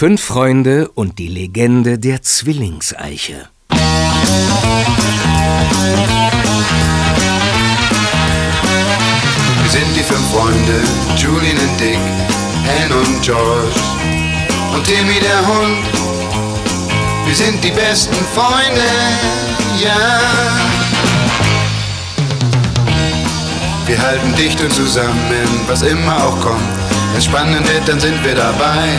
Fünf Freunde und die Legende der Zwillingseiche. Wir sind die fünf Freunde, Julian und Dick, Anne und George und Timmy der Hund. Wir sind die besten Freunde, ja. Wir halten dicht und zusammen, was immer auch kommt. Wenn spannend wird, dann sind wir dabei.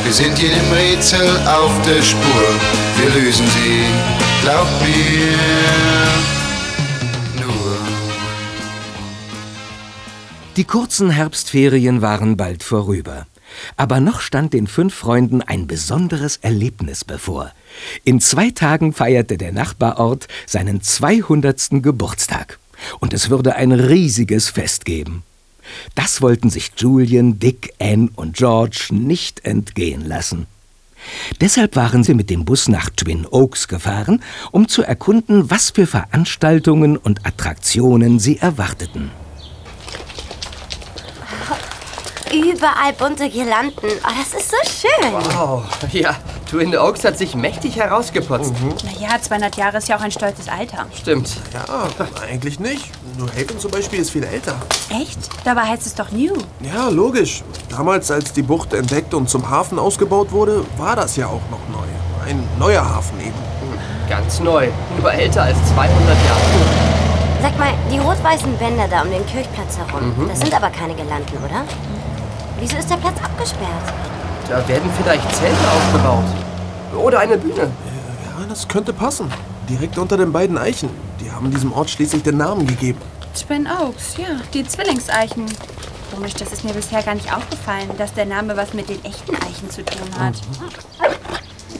Wir sind jedem Rätsel auf der Spur, wir lösen sie, glaubt mir. Nur. Die kurzen Herbstferien waren bald vorüber. Aber noch stand den fünf Freunden ein besonderes Erlebnis bevor. In zwei Tagen feierte der Nachbarort seinen 200. Geburtstag. Und es würde ein riesiges Fest geben. Das wollten sich Julian, Dick, Anne und George nicht entgehen lassen. Deshalb waren sie mit dem Bus nach Twin Oaks gefahren, um zu erkunden, was für Veranstaltungen und Attraktionen sie erwarteten. Überall bunte Girlanden. Oh, das ist so schön. Wow, ja, Twin Oaks hat sich mächtig herausgeputzt. Naja, 200 Jahre ist ja auch ein stolzes Alter. Stimmt. Ja, eigentlich nicht. New Haven zum Beispiel ist viel älter. Echt? Dabei heißt es doch New. Ja, logisch. Damals, als die Bucht entdeckt und zum Hafen ausgebaut wurde, war das ja auch noch neu. Ein neuer Hafen eben. Ganz neu. Nur älter als 200 Jahre. Sag mal, die rot-weißen Bänder da um den Kirchplatz herum, Mhm. das sind aber keine Girlanden, oder? Wieso ist der Platz abgesperrt? Da werden vielleicht Zelte aufgebaut. Oder eine Bühne. Ja, das könnte passen. Direkt unter den beiden Eichen. Die haben diesem Ort schließlich den Namen gegeben. Twin Oaks, ja, die Zwillingseichen. Komisch, das ist mir bisher gar nicht aufgefallen, dass der Name was mit den echten Eichen zu tun hat.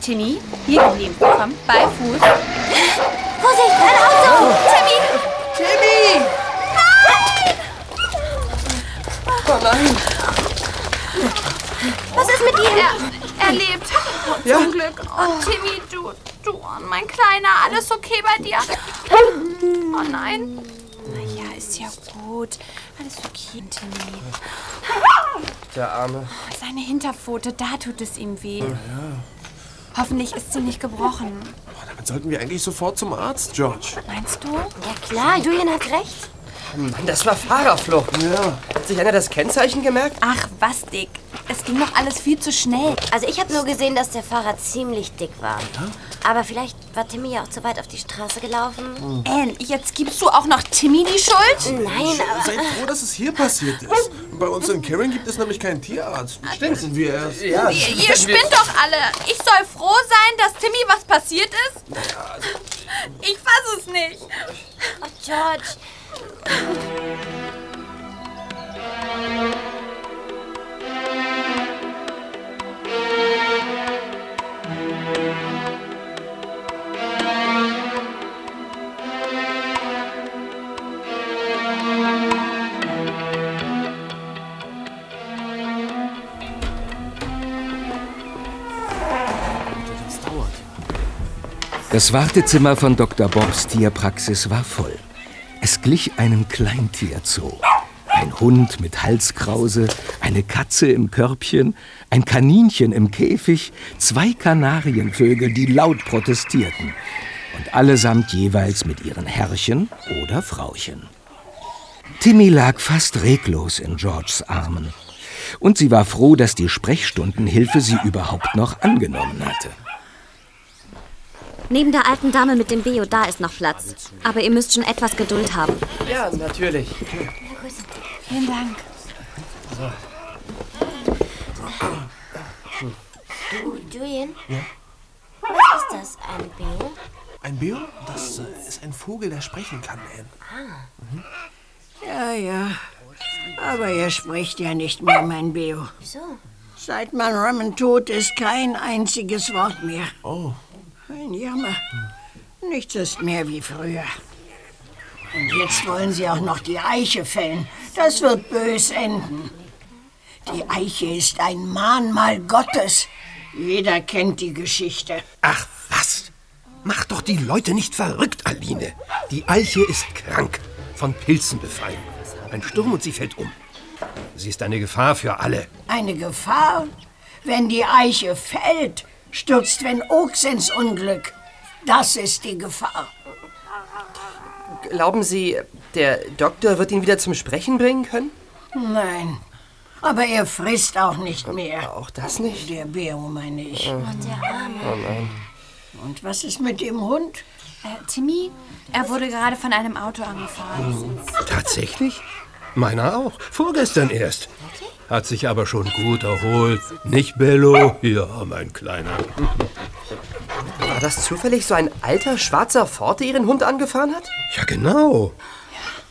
Timmy, hier geblieben. Komm, bei Fuß. Vorsicht, ein Auto! Timmy! Timmy! Oh nein! Was ist mit ihm? Er, er lebt. Oh, Ja? Zum Glück. Oh, Timmy, du, du, mein Kleiner, alles okay bei dir? Oh nein. Ja, ist ja gut. Alles okay, Timmy. Der Arme. Seine Hinterpfote, da tut es ihm weh. Hoffentlich ist sie nicht gebrochen. Damit sollten wir eigentlich sofort zum Arzt, George. Meinst du? Ja klar, Julian hat recht. Mann, das war Fahrerflucht. Ja. Hat sich einer das Kennzeichen gemerkt? Ach, was, Dick. Es ging doch alles viel zu schnell. Also ich habe nur gesehen, dass der Fahrer ziemlich dick war. Aber vielleicht war Timmy ja auch zu weit auf die Straße gelaufen. Anne, jetzt gibst du auch noch Timmy die Schuld? Nein, aber... Seid froh, dass es hier passiert ist. Bei uns in Karen gibt es nämlich keinen Tierarzt. Stimmt. Wir erst. Ja. Ihr, ihr spinnt doch alle. Ich soll froh sein, dass Timmy was passiert ist? Ich fass es nicht. Oh, George. Das Wartezimmer von Dr. Bobs Tierpraxis war voll. Es glich einem Kleintierzoo. Ein Hund mit Halskrause, eine Katze im Körbchen, ein Kaninchen im Käfig, zwei Kanarienvögel, die laut protestierten. Und allesamt jeweils mit ihren Herrchen oder Frauchen. Timmy lag fast reglos in Georges Armen. Und sie war froh, dass die Sprechstundenhilfe sie überhaupt noch angenommen hatte. Neben der alten Dame mit dem Beo, da ist noch Platz. Aber ihr müsst schon etwas Geduld haben. Ja, natürlich. Vielen Dank. Du, Julian? Was ist das, ein Beo? Ein Beo? Das äh, ist ein Vogel, der sprechen kann, Anne. Ja, ja. Aber er spricht ja nicht mehr, mein Beo. Wieso? Seit man Raymond tot ist, kein einziges Wort mehr. Oh. Ein Jammer. Nichts ist mehr wie früher. Und jetzt wollen sie auch noch die Eiche fällen. Das wird bös enden. Die Eiche ist ein Mahnmal Gottes. Jeder kennt die Geschichte. Ach was? Mach doch die Leute nicht verrückt, Aline. Die Eiche ist krank, von Pilzen befallen. Ein Sturm und sie fällt um. Sie ist eine Gefahr für alle. Eine Gefahr? Wenn die Eiche fällt, stürzt Sven Ochs ins Unglück. Das ist die Gefahr. Glauben Sie, der Doktor wird ihn wieder zum Sprechen bringen können? Nein. Aber er frisst auch nicht mehr. Auch das nicht? Der Beo, meine ich. Und der Arme. Oh nein. Und was ist mit dem Hund? Äh, Timmy, er wurde gerade von einem Auto angefahren. Tatsächlich? Meiner auch. Vorgestern erst. Hat sich aber schon gut erholt. Nicht, Bello? Ja, mein Kleiner. War das zufällig so ein alter schwarzer Ford, der Ihren Hund angefahren hat? Ja, genau.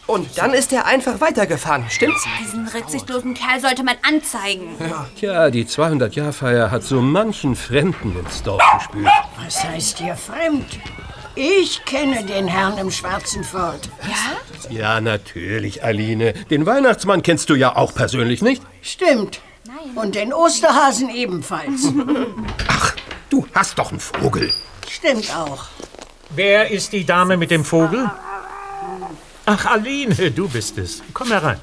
Und dann ist er einfach weitergefahren, stimmt's? Diesen rücksichtslosen Kerl sollte man anzeigen. Tja, die 200-Jahr-Feier hat so manchen Fremden ins Dorf gespült. Was heißt hier fremd? Ich kenne den Herrn im schwarzen Ford. Ja? Ja, natürlich, Aline. Den Weihnachtsmann kennst du ja auch persönlich, nicht? Stimmt. Und den Osterhasen ebenfalls. Ach, du hast doch einen Vogel. Stimmt auch. Wer ist die Dame mit dem Vogel? Ach, Aline, du bist es. Komm herein.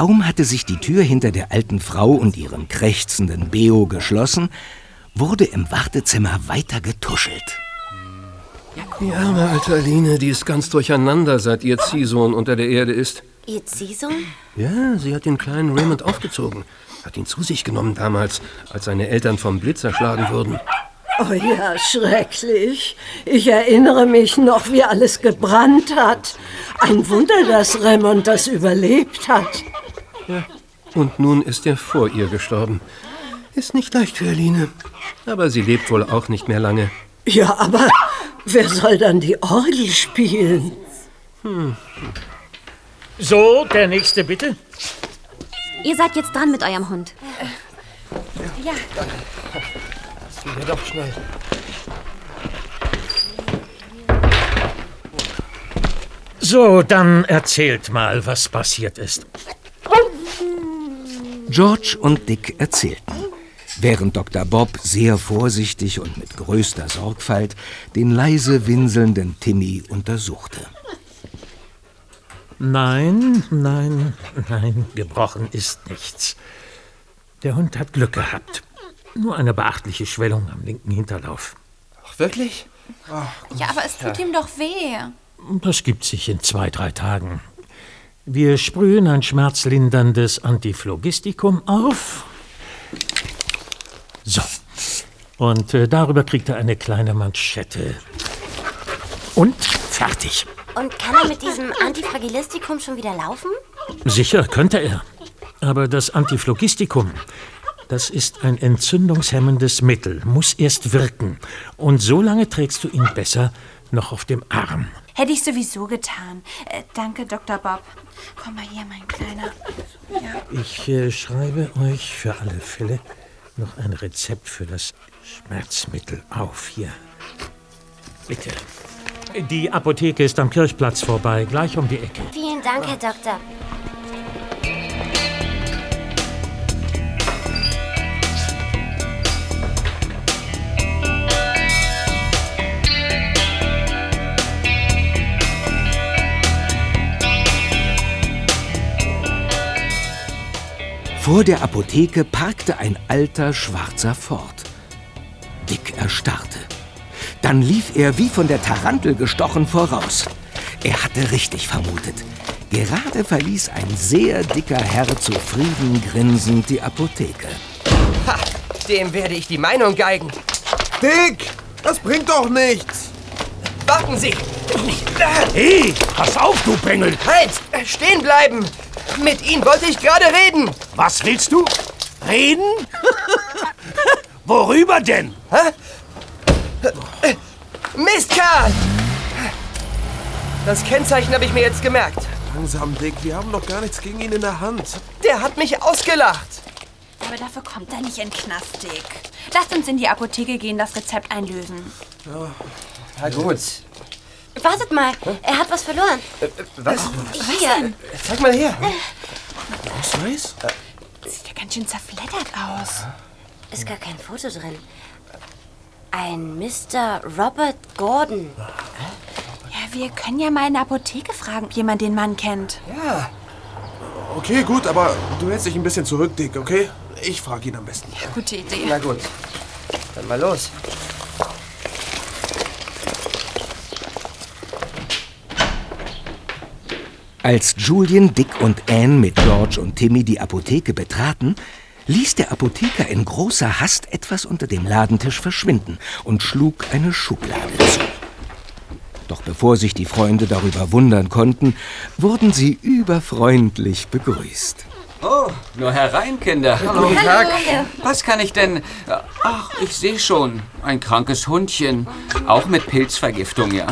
Kaum hatte sich die Tür hinter der alten Frau und ihrem krächzenden Beo geschlossen, wurde im Wartezimmer weiter getuschelt. Die arme alte Aline, die ist ganz durcheinander, seit ihr Ziehsohn unter der Erde ist. Ihr Ziehsohn? Ja, sie hat den kleinen Raymond aufgezogen. Hat ihn zu sich genommen damals, als seine Eltern vom Blitz erschlagen wurden. Oh ja, schrecklich. Ich erinnere mich noch, wie alles gebrannt hat. Ein Wunder, dass Raymond das überlebt hat. Ja. Und nun ist er vor ihr gestorben. Ist nicht leicht für Aline. Aber sie lebt wohl auch nicht mehr lange. Ja, aber wer soll dann die Orgel spielen? Hm. So, der nächste bitte. Ihr seid jetzt dran mit eurem Hund. Ja. Das ging ja doch schnell. So, dann erzählt mal, was passiert ist. George und Dick erzählten, während Dr. Bob sehr vorsichtig und mit größter Sorgfalt den leise winselnden Timmy untersuchte. Nein, nein, nein, gebrochen ist nichts. Der Hund hat Glück gehabt. Nur eine beachtliche Schwellung am linken Hinterlauf. Ach, wirklich? Ja, aber es tut ihm doch weh. Das gibt sich in zwei, drei Tagen. Wir sprühen ein schmerzlinderndes Antiphlogistikum auf. So. Und äh, darüber kriegt er eine kleine Manschette. Und fertig. Und kann er mit diesem Antifragilistikum schon wieder laufen? Sicher könnte er. Aber das Antiphlogistikum, das ist ein entzündungshemmendes Mittel, muss erst wirken. Und so lange trägst du ihn besser noch auf dem Arm. Hätte ich sowieso getan. Äh, danke, Dr. Bob. Komm mal hier, mein Kleiner. Ja. Ich äh, schreibe euch für alle Fälle noch ein Rezept für das Schmerzmittel auf. Hier. Bitte. Die Apotheke ist am Kirchplatz vorbei, gleich um die Ecke. Vielen Dank, Herr Doktor. Vor der Apotheke parkte ein alter schwarzer Ford. Dick erstarrte. Dann lief er wie von der Tarantel gestochen voraus. Er hatte richtig vermutet. Gerade verließ ein sehr dicker Herr zufrieden grinsend die Apotheke. Ha, dem werde ich die Meinung geigen. Dick, das bringt doch nichts. Warten Sie! Hey, pass auf, du Bengel! Halt! Stehen bleiben! Mit Ihnen wollte ich gerade reden! Was willst du? Reden? Worüber denn? Mistkerl! Das Kennzeichen habe ich mir jetzt gemerkt. Langsam, Dick. Wir haben doch gar nichts gegen ihn in der Hand. Der hat mich ausgelacht. Aber dafür kommt er nicht in Knast, Dick. Lasst uns in die Apotheke gehen, das Rezept einlösen. Ja, na gut. Wartet mal, er hat was verloren. Was? Hier. Zeig mal her. Ausweis? Sieht ja ganz schön zerfleddert aus. Ist gar kein Foto drin. Ein Mr. Robert Gordon. Ja, wir können ja mal in der Apotheke fragen, ob jemand den Mann kennt. Ja. Okay, gut, aber du hältst dich ein bisschen zurück, Dick, okay? Ich frage ihn am besten. Ja, gute Idee. Na gut. Dann mal los. Als Julian, Dick und Anne mit George und Timmy die Apotheke betraten, ließ der Apotheker in großer Hast etwas unter dem Ladentisch verschwinden und schlug eine Schublade zu. Doch bevor sich die Freunde darüber wundern konnten, wurden sie überfreundlich begrüßt. Oh, nur herein, Kinder. Hallo. Guten Tag. Was kann ich denn... Ach, ich sehe schon. Ein krankes Hundchen. Auch mit Pilzvergiftung, ja?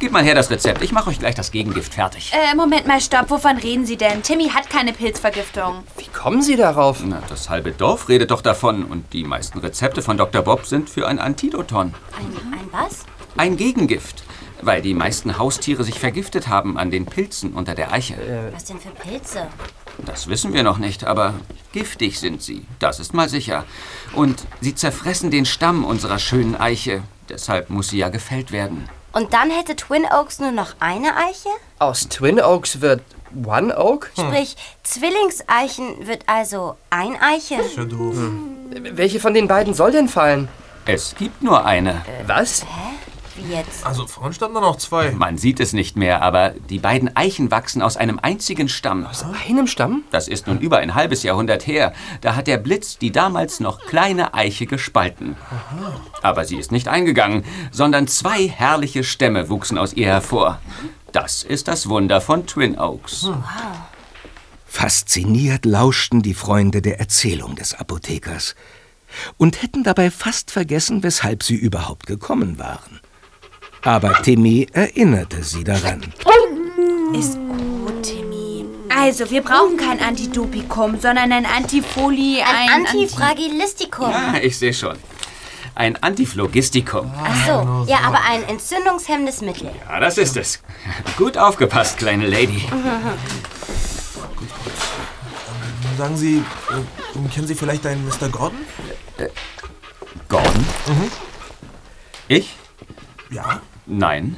Gib mal her das Rezept. Ich mache euch gleich das Gegengift fertig. Äh, Moment mal, stopp. Wovon reden Sie denn? Timmy hat keine Pilzvergiftung. Wie kommen Sie darauf? Na, das halbe Dorf redet doch davon. Und die meisten Rezepte von Dr. Bob sind für ein Antidoton. Ein, ein was? Ein Gegengift. Weil die meisten Haustiere sich vergiftet haben an den Pilzen unter der Eiche. Was denn für Pilze? Das wissen wir noch nicht, aber giftig sind sie. Das ist mal sicher. Und sie zerfressen den Stamm unserer schönen Eiche. Deshalb muss sie ja gefällt werden. Und dann hätte Twin Oaks nur noch eine Eiche? Aus Twin Oaks wird One Oak? Sprich, Zwillingseichen wird also ein Eiche. Ist ja doof. Welche von den beiden soll denn fallen? Es gibt nur eine. Was? Wie jetzt? Also vorhin standen da noch zwei. Man sieht es nicht mehr, aber die beiden Eichen wachsen aus einem einzigen Stamm. Aus einem Stamm? Das ist nun über ein halbes Jahrhundert her. Da hat der Blitz die damals noch kleine Eiche gespalten. Aber sie ist nicht eingegangen, sondern zwei herrliche Stämme wuchsen aus ihr hervor. Das ist das Wunder von Twin Oaks. Fasziniert lauschten die Freunde der Erzählung des Apothekers und hätten dabei fast vergessen, weshalb sie überhaupt gekommen waren. Aber Timmy erinnerte sie daran. Ist gut, Timmy. Also, wir brauchen kein Antidopikum, sondern ein Antifoli, Ein, ein... Antifragilistikum. Ah, ich sehe schon. Ein Antiphlogistikum. Ach so, ja, aber ein entzündungshemmendes Mittel. Ja, das ist es. Gut aufgepasst, kleine Lady. Sagen Sie, äh, kennen Sie vielleicht einen Mr. Gordon? Gordon? Ich? Ja. Nein.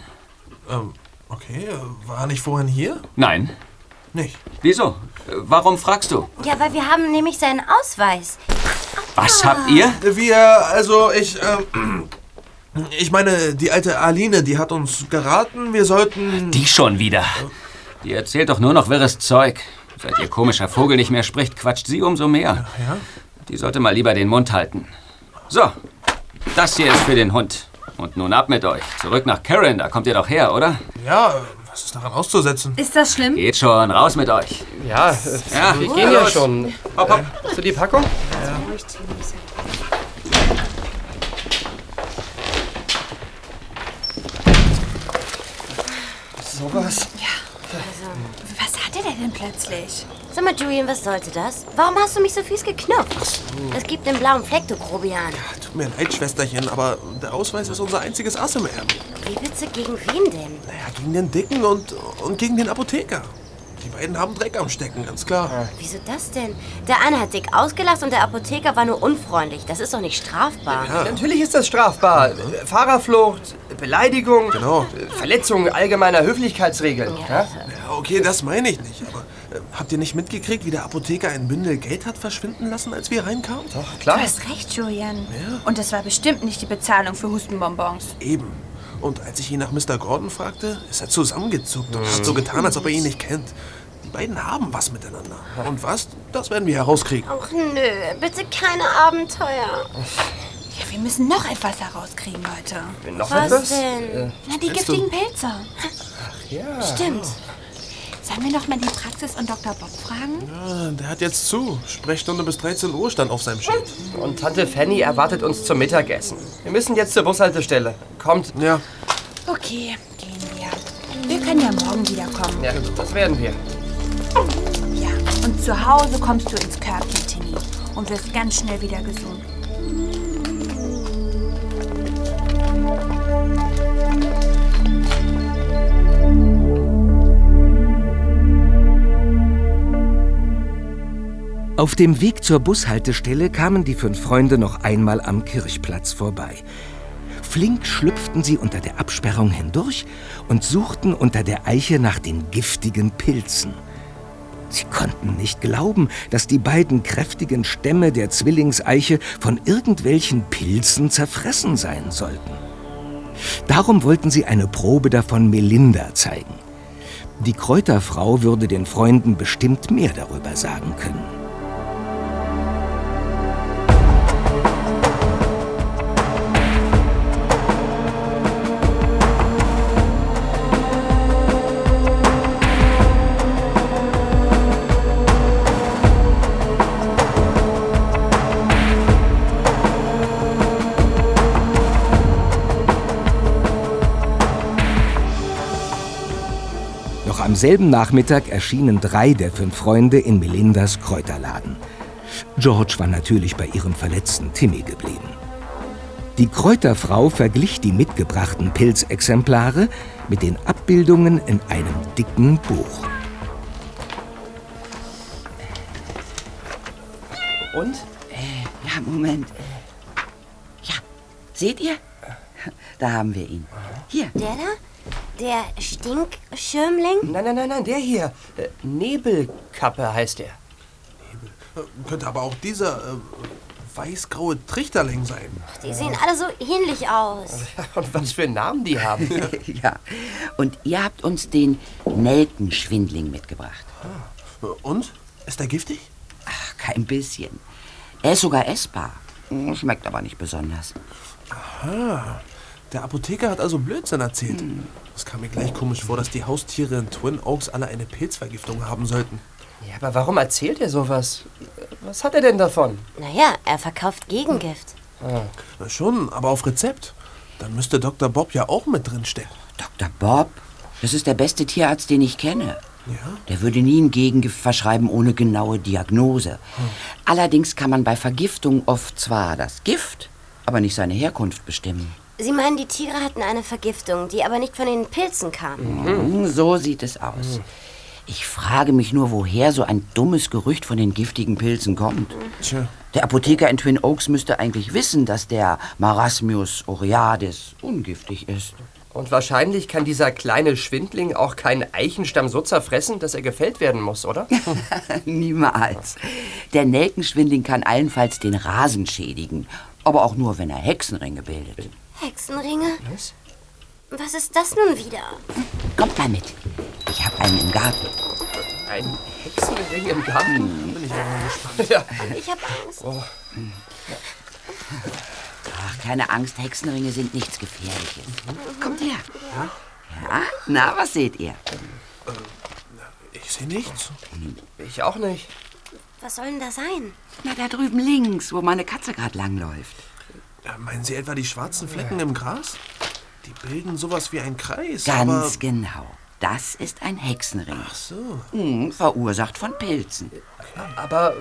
Ähm, okay. äh, War nicht vorhin hier? Nein. Nicht. Wieso? Äh, Warum fragst du? Ja, weil wir haben nämlich seinen Ausweis. Was habt ihr? Wir, also ich, ähm, ich meine, die alte Aline, die hat uns geraten, wir sollten... Die schon wieder. Die erzählt doch nur noch wirres Zeug. Seit ihr komischer Vogel nicht mehr spricht, quatscht sie umso mehr. Ja? Die sollte mal lieber den Mund halten. So, das hier ist für den Hund. Und nun ab mit euch. Zurück nach Karen, da kommt ihr doch her, oder? Ja, was ist daran auszusetzen? Ist das schlimm? Geht schon, raus mit euch. Ja, Ja, wir gehen ja schon. Hopp, hopp. Äh, Hast du die Packung? Sowas. Denn plötzlich? Sag mal, Julian, was sollte das? Warum hast du mich so fies geknupft? Es gibt den blauen Fleck, du Grobian. Tut mir leid, Schwesterchen, aber der Ausweis ist unser einziges Ass im Ärmel. Wie bitte gegen wen denn? Naja, gegen den Dicken und, und gegen den Apotheker. Die beiden haben Dreck am Stecken, ganz klar. Wieso das denn? Der eine hat dick ausgelacht und der Apotheker war nur unfreundlich. Das ist doch nicht strafbar. Natürlich ist das strafbar. Äh, Fahrerflucht, Beleidigung, Genau. Verletzung allgemeiner Höflichkeitsregeln. Ja? Ja, okay, das meine ich nicht, aber äh, habt ihr nicht mitgekriegt, wie der Apotheker ein Bündel Geld hat verschwinden lassen, als wir reinkamen? Doch, Du klar. hast recht, Julian. Und das war bestimmt nicht die Bezahlung für Hustenbonbons. Eben. Und als ich ihn nach Mr. Gordon fragte, ist er zusammengezuckt und hat so getan, als ob er ihn nicht kennt. Die beiden haben was miteinander. Und was? Das werden wir herauskriegen. Ach nö, bitte keine Abenteuer. Ja, wir müssen noch etwas herauskriegen, Leute. Noch Was etwas? denn? Na, die meinst du? giftigen Pilze. Ja. Stimmt. Sollen wir noch mal die Praxis und Dr. Bob fragen? Ah, der hat jetzt zu. Sprechstunde bis 13 Uhr stand auf seinem Schild. Und Tante Fanny erwartet uns zum Mittagessen. Wir müssen jetzt zur Bushaltestelle. Kommt. Ja. Okay, gehen wir. Wir können ja morgen wiederkommen. Ja, das werden wir. Ja, und zu Hause kommst du ins Körbchen, Tinny. Und wirst ganz schnell wieder gesund. Auf dem Weg zur Bushaltestelle kamen die fünf Freunde noch einmal am Kirchplatz vorbei. Flink schlüpften sie unter der Absperrung hindurch und suchten unter der Eiche nach den giftigen Pilzen. Sie konnten nicht glauben, dass die beiden kräftigen Stämme der Zwillingseiche von irgendwelchen Pilzen zerfressen sein sollten. Darum wollten sie eine Probe davon Melinda zeigen. Die Kräuterfrau würde den Freunden bestimmt mehr darüber sagen können. Selben Nachmittag erschienen drei der fünf Freunde in Melindas Kräuterladen. George war natürlich bei ihrem verletzten Timmy geblieben. Die Kräuterfrau verglich die mitgebrachten Pilzexemplare mit den Abbildungen in einem dicken Buch. Und? Äh, ja, Moment. Ja, seht ihr? Da haben wir ihn. Hier. Der da? Der Stinkschirmling? Nein, nein, nein, nein, der hier. Äh, Nebelkappe heißt er. Könnte aber auch dieser äh, weißgraue Trichterling sein. Die sehen alle so ähnlich aus. Und was für Namen die haben. ja. Und ihr habt uns den Nelkenschwindling mitgebracht. Und? Ist er giftig? Ach, kein bisschen. Er ist sogar essbar. Hm, Schmeckt aber nicht besonders. Aha. Der Apotheker hat also Blödsinn erzählt. Es kam mir gleich komisch vor, dass die Haustiere in Twin Oaks alle eine Pilzvergiftung haben sollten. Ja, aber warum erzählt er sowas? Was hat er denn davon? Naja, er verkauft Gegengift. Na schon, aber auf Rezept. Dann müsste Dr. Bob ja auch mit drin stecken. Dr. Bob? Das ist der beste Tierarzt, den ich kenne. Ja? Der würde nie ein Gegengift verschreiben ohne genaue Diagnose. Allerdings kann man bei Vergiftung oft zwar das Gift, aber nicht seine Herkunft bestimmen. Sie meinen, die Tiere hatten eine Vergiftung, die aber nicht von den Pilzen kam. Mhm, so sieht es aus. Ich frage mich nur, woher so ein dummes Gerücht von den giftigen Pilzen kommt. Tja. Der Apotheker in Twin Oaks müsste eigentlich wissen, dass der Marasmius oreades ungiftig ist. Und wahrscheinlich kann dieser kleine Schwindling auch keinen Eichenstamm so zerfressen, dass er gefällt werden muss, oder? Niemals. Der Nelkenschwindling kann allenfalls den Rasen schädigen, aber auch nur, wenn er Hexenringe bildet. Hexenringe? Was? Was ist das nun wieder? Kommt mal mit. Ich habe einen im Garten. Ein Hexenring im Garten? Bin ich mal gespannt. Ja. Ich hab Angst. Oh. Ach, keine Angst, Hexenringe sind nichts Gefährliches. Kommt her. Ja? Na, was seht ihr? Ich sehe nichts. Ich auch nicht. Was soll denn da sein? Na, da drüben links, wo meine Katze gerade langläuft. Äh, Meinen Sie etwa die schwarzen Flecken im Gras? Die bilden sowas wie einen Kreis. Ganz aber genau. Das ist ein Hexenring. Ach so. Hm, verursacht von Pilzen. Aber äh,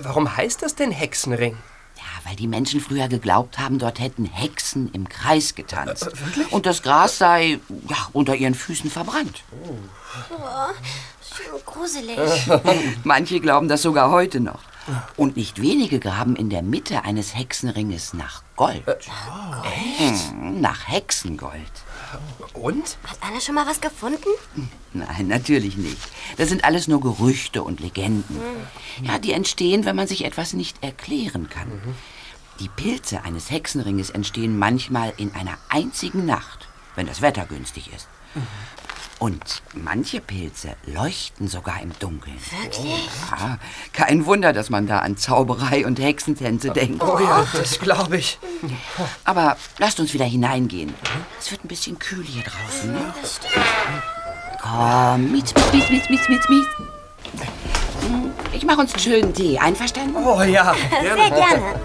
warum heißt das denn Hexenring? Ja, weil die Menschen früher geglaubt haben, dort hätten Hexen im Kreis getanzt. Und das Gras sei ja, unter ihren Füßen verbrannt. Oh, schon gruselig. Manche glauben das sogar heute noch. Und nicht wenige graben in der Mitte eines Hexenringes nach Gold. Hm, nach Hexengold. Und? Hat einer schon mal was gefunden? Nein, natürlich nicht. Das sind alles nur Gerüchte und Legenden. Ja, die entstehen, wenn man sich etwas nicht erklären kann. Die Pilze eines Hexenringes entstehen manchmal in einer einzigen Nacht, wenn das Wetter günstig ist. Und manche Pilze leuchten sogar im Dunkeln. Wirklich? Ja, kein Wunder, dass man da an Zauberei und Hexentänze denkt. Oh ja, das glaube ich. Aber lasst uns wieder hineingehen. Es wird ein bisschen kühl hier draußen. Ne? Das stimmt. Komm, mietz, mietz, mietz, mietz, mietz. Hm, Ich mache uns einen schönen Tee. Einverstanden? Oh ja. Sehr gerne.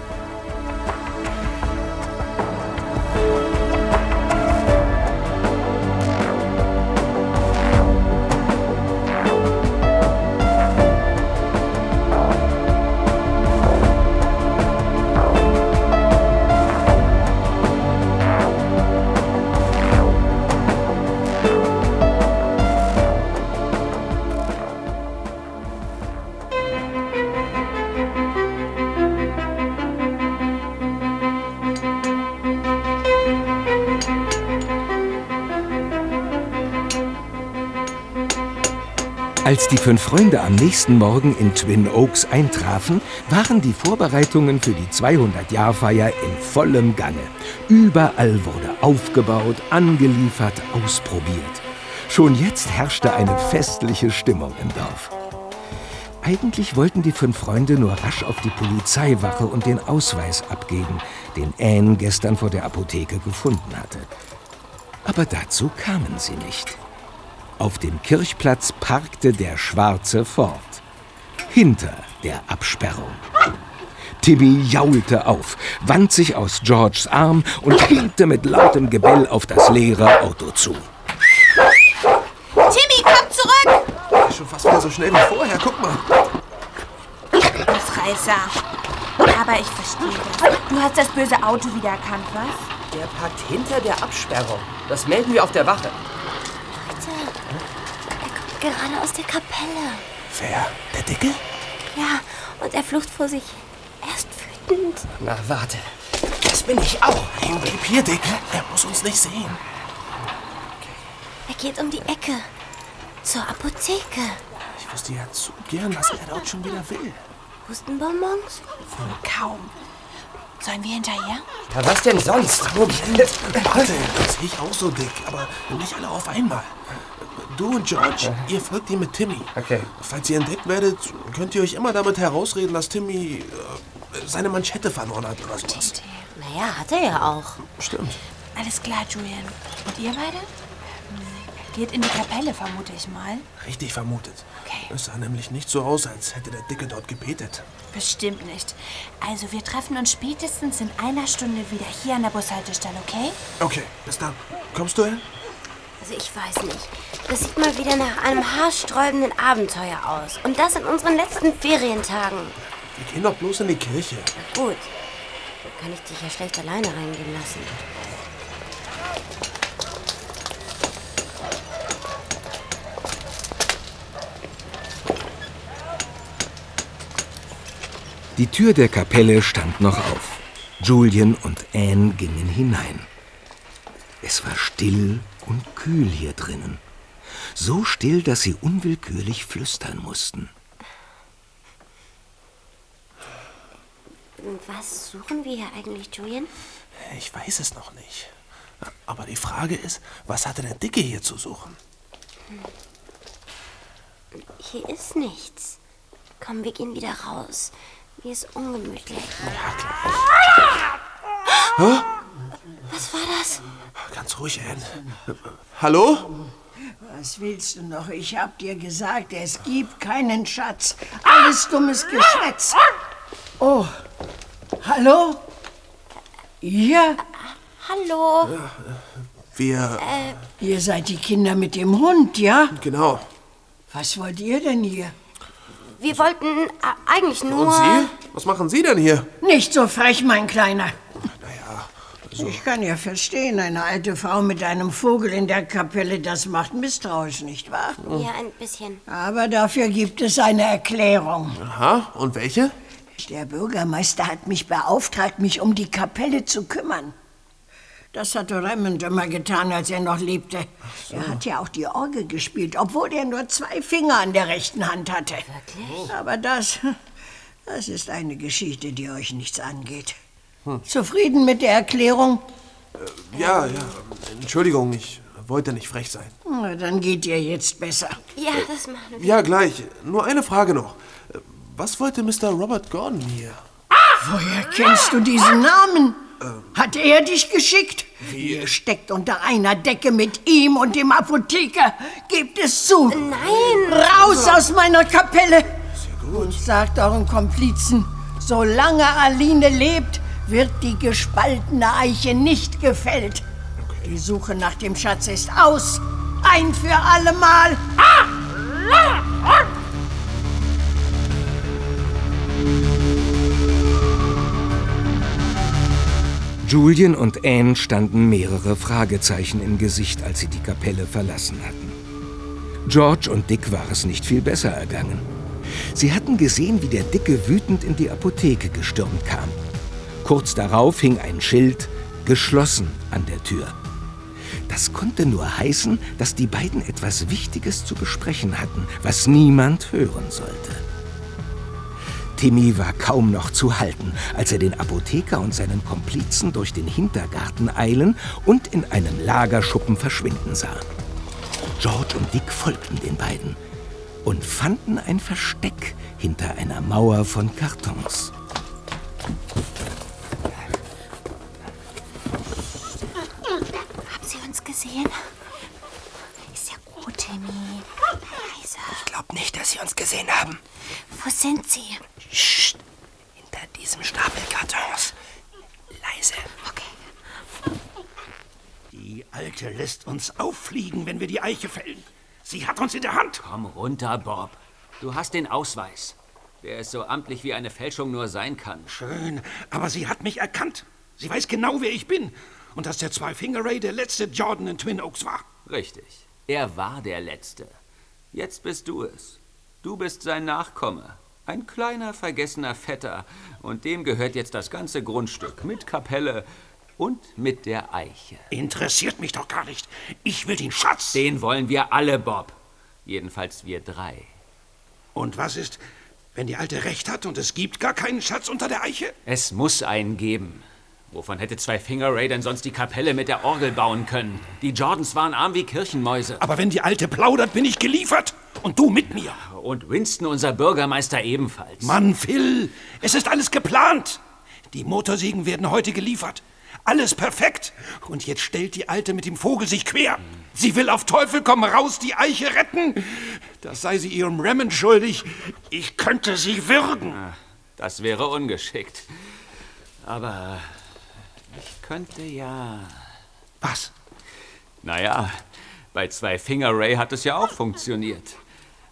Als die fünf Freunde am nächsten Morgen in Twin Oaks eintrafen, waren die Vorbereitungen für die 200-Jahr-Feier in vollem Gange. Überall wurde aufgebaut, angeliefert, ausprobiert. Schon jetzt herrschte eine festliche Stimmung im Dorf. Eigentlich wollten die fünf Freunde nur rasch auf die Polizeiwache und den Ausweis abgeben, den Anne gestern vor der Apotheke gefunden hatte. Aber dazu kamen sie nicht. Auf dem Kirchplatz parkte der schwarze Ford. Hinter der Absperrung. Timmy jaulte auf, wand sich aus Georges Arm und hiebte mit lautem Gebell auf das leere Auto zu. Timmy, komm zurück! Ist schon fast wieder so schnell wie vorher. Guck mal. Ausreißer. Aber ich verstehe das. Du hast das böse Auto wieder erkannt, was? Der parkt hinter der Absperrung. Das melden wir auf der Wache. Gerade aus der Kapelle. Wer? Der Dicke? Ja, und er flucht vor sich. Er ist wütend. Na, warte. Das bin ich auch. Hey, bleib hier, Dick. Er muss uns nicht sehen. Er geht um die Ecke. Zur Apotheke. Ich wüsste ja zu gern, was er dort schon wieder will. Hustenbonbons? Kaum. Sollen wir hinterher? Ja, was denn sonst? Warte, das sehe ich auch so dick, aber nicht alle auf einmal. Du und George, ihr folgt ihm mit Timmy. Okay. Falls ihr entdeckt werdet, könnt ihr euch immer damit herausreden, dass Timmy äh, seine Manschette verloren hat oder sowas. Naja, hat er ja auch. Stimmt. Alles klar, Julian. Und ihr beide? Hm, Geht in die Kapelle, vermute ich mal. Richtig vermutet. Es sah nämlich nicht so aus, als hätte der Dicke dort gebetet. Bestimmt nicht. Also, wir treffen uns spätestens in einer Stunde wieder hier an der Bushaltestelle, okay? Okay, bis dann. Kommst du, Anne? Also ich weiß nicht. Das sieht mal wieder nach einem haarsträubenden Abenteuer aus. Und das in unseren letzten Ferientagen. Wir gehen doch bloß in die Kirche. Gut. Dann kann ich dich ja schlecht alleine reingehen lassen. Die Tür der Kapelle stand noch auf. Julian und Anne gingen hinein. Es war still und kühl hier drinnen. So still, dass sie unwillkürlich flüstern mussten. Was suchen wir hier eigentlich, Julian? Ich weiß es noch nicht. Aber die Frage ist, was hatte der Dicke hier zu suchen? Hier ist nichts. Komm, wir gehen wieder raus. Mir ist ungemütlich. Hä? Was war das? Ganz ruhig, Anne. Hallo? Was willst du noch? Ich hab dir gesagt, es gibt keinen Schatz. Alles dummes Geschwätz. Oh, hallo? Ja? Hallo? Wir. Äh, Ihr seid die Kinder mit dem Hund, ja? Genau. Was wollt ihr denn hier? wir wollten äh, eigentlich nur... Und Sie? Was machen Sie denn hier? Nicht so frech, mein Kleiner. Ich kann ja verstehen, eine alte Frau mit einem Vogel in der Kapelle, das macht misstrauisch, nicht wahr? Ja, ein bisschen. Aber dafür gibt es eine Erklärung. Aha, und welche? Der Bürgermeister hat mich beauftragt, mich um die Kapelle zu kümmern. Das hatte Raymond immer getan, als er noch lebte. Er hat ja auch die Orgel gespielt, obwohl er nur zwei Finger an der rechten Hand hatte. Wirklich? Aber das, das ist eine Geschichte, die euch nichts angeht. Zufrieden mit der Erklärung? Ja, ja. Entschuldigung, ich wollte nicht frech sein. Na, dann geht ihr jetzt besser. Ja, das machen wir. Ja, gleich. Nur eine Frage noch. Was wollte Mr. Robert Gordon hier? Woher kennst du diesen Namen? Hat er dich geschickt? Ihr steckt unter einer Decke mit ihm und dem Apotheker. Gebt es zu. Nein. Raus aus meiner Kapelle. Und sagt euren Komplizen, solange Aline lebt, wird die gespaltene Eiche nicht gefällt. Die Suche nach dem Schatz ist aus. Ein für allemal. Julian und Anne standen mehrere Fragezeichen im Gesicht, als sie die Kapelle verlassen hatten. George und Dick war es nicht viel besser ergangen. Sie hatten gesehen, wie der Dicke wütend in die Apotheke gestürmt kam. Kurz darauf hing ein Schild geschlossen an der Tür. Das konnte nur heißen, dass die beiden etwas Wichtiges zu besprechen hatten, was niemand hören sollte. Timmy war kaum noch zu halten, als er den Apotheker und seinen Komplizen durch den Hintergarten eilen und in einem Lagerschuppen verschwinden sah. George und Dick folgten den beiden und fanden ein Versteck hinter einer Mauer von Kartons. Gesehen? Ist ja gut, Timmy. Leise. Ich glaube nicht, dass Sie uns gesehen haben. Wo sind Sie? Psst. Hinter diesem Stapel Kartons. Leise. Okay. Die Alte lässt uns auffliegen, wenn wir die Eiche fällen. Sie hat uns in der Hand. Komm runter, Bob. Du hast den Ausweis. Der ist so amtlich, wie eine Fälschung nur sein kann. Schön, aber sie hat mich erkannt. Sie weiß genau, wer ich bin. Und dass der Zwei-Finger-Ray der letzte Jordan in Twin Oaks war. Richtig. Er war der Letzte. Jetzt bist du es. Du bist sein Nachkomme. Ein kleiner, vergessener Vetter. Und dem gehört jetzt das ganze Grundstück mit Kapelle und mit der Eiche. Interessiert mich doch gar nicht. Ich will den Schatz. Den wollen wir alle, Bob. Jedenfalls wir drei. Und was ist, wenn die Alte recht hat und es gibt gar keinen Schatz unter der Eiche? Es muss einen geben. Wovon hätte zwei Finger Ray denn sonst die Kapelle mit der Orgel bauen können? Die Jordans waren arm wie Kirchenmäuse. Aber wenn die Alte plaudert, bin ich geliefert. Und du mit mir. Und Winston, unser Bürgermeister, ebenfalls. Mann, Phil, es ist alles geplant. Die Motorsägen werden heute geliefert. Alles perfekt. Und jetzt stellt die Alte mit dem Vogel sich quer. Sie will auf Teufel komm raus die Eiche retten. Das sei sie ihrem Raymond schuldig. Ich könnte sie würgen. Das wäre ungeschickt. Aber könnte ja. Was? Naja, bei zwei Finger Ray hat es ja auch funktioniert.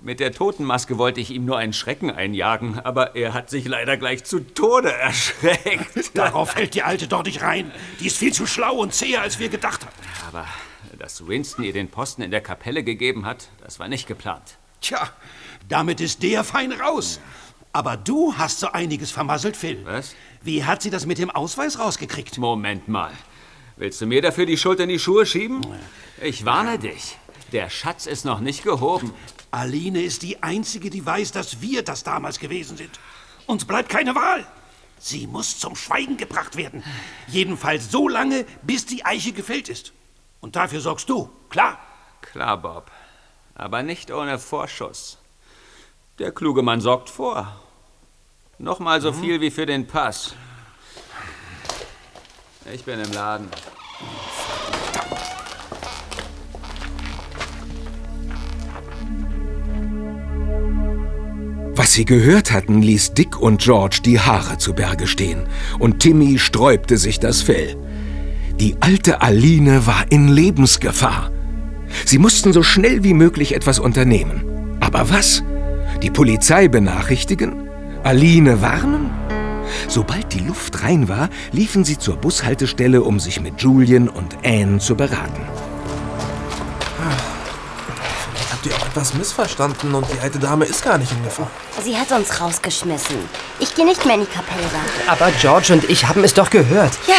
Mit der Totenmaske wollte ich ihm nur einen Schrecken einjagen, aber er hat sich leider gleich zu Tode erschreckt. Darauf fällt die Alte doch nicht rein. Die ist viel zu schlau und zäher, als wir gedacht haben. Aber dass Winston ihr den Posten in der Kapelle gegeben hat, das war nicht geplant. Tja, damit ist der fein raus. Aber du hast so einiges vermasselt, Phil. Was? Wie hat sie das mit dem Ausweis rausgekriegt? Moment mal. Willst du mir dafür die Schuld in die Schuhe schieben? Ich warne dich. Der Schatz ist noch nicht gehoben. Aline ist die Einzige, die weiß, dass wir das damals gewesen sind. Uns bleibt keine Wahl. Sie muss zum Schweigen gebracht werden. Jedenfalls so lange, bis die Eiche gefällt ist. Und dafür sorgst du, klar? Klar, Bob. Aber nicht ohne Vorschuss. Der kluge Mann sorgt vor. Nochmal so viel wie für den Pass. Ich bin im Laden. Was sie gehört hatten, ließ Dick und George die Haare zu Berge stehen, und Timmy sträubte sich das Fell. Die alte Aline war in Lebensgefahr. Sie mussten so schnell wie möglich etwas unternehmen. Aber was? Die Polizei benachrichtigen? Aline warnen? Sobald die Luft rein war, liefen sie zur Bushaltestelle, um sich mit Julian und Anne zu beraten. Habt ihr auch etwas missverstanden und die alte Dame ist gar nicht in Gefahr. Sie hat uns rausgeschmissen. Ich gehe nicht mehr in die Kapelle da. Aber George und ich haben es doch gehört. Ja.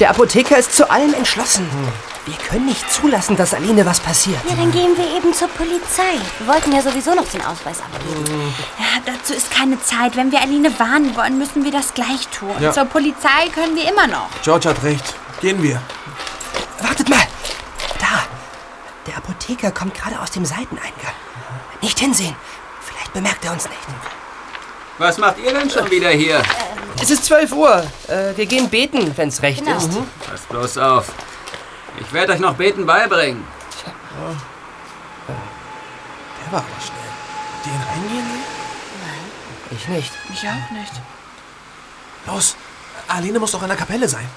Der Apotheker ist zu allem entschlossen. Wir können nicht zulassen, dass Aline was passiert. Ja, dann gehen wir eben zur Polizei. Wir wollten ja sowieso noch den Ausweis abgeben. Ja, dazu ist keine Zeit. Wenn wir Aline warnen wollen, müssen wir das gleich tun. Ja. Zur Polizei können wir immer noch. George hat recht. Gehen wir. Wartet mal. Apotheker kommt gerade aus dem Seiteneingang. Nicht hinsehen. Vielleicht bemerkt er uns nicht. Was macht ihr denn schon wieder hier? Es ist 12 Uhr. Äh, wir gehen beten, wenn's recht Genau. ist. Passt bloß auf. Ich werde euch noch Beten beibringen. Der war aber schnell. Habt ihr ihn reingehen sehen? Ich nicht. Ich auch nicht. Los. Aline muss doch in der Kapelle sein.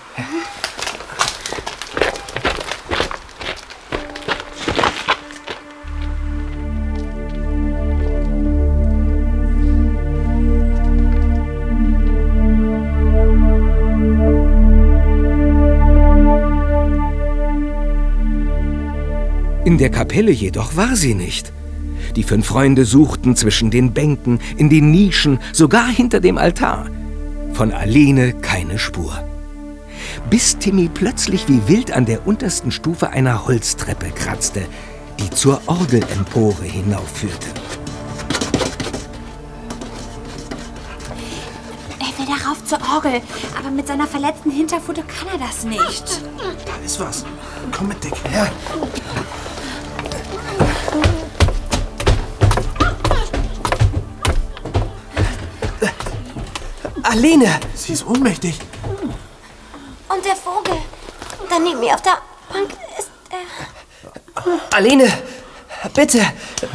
In der Kapelle jedoch war sie nicht. Die fünf Freunde suchten zwischen den Bänken, in den Nischen, sogar hinter dem Altar. Von Aline keine Spur. bis Timmy plötzlich wie wild an der untersten Stufe einer Holztreppe kratzte, die zur Orgelempore hinaufführte. Er will darauf zur Orgel, aber mit seiner verletzten Hinterpfote kann er das nicht. Da ist was. Komm mit, Dick. Ja. Aline! Sie ist ohnmächtig. Und der Vogel. Da neben mir auf der Bank ist er. Aline! Bitte!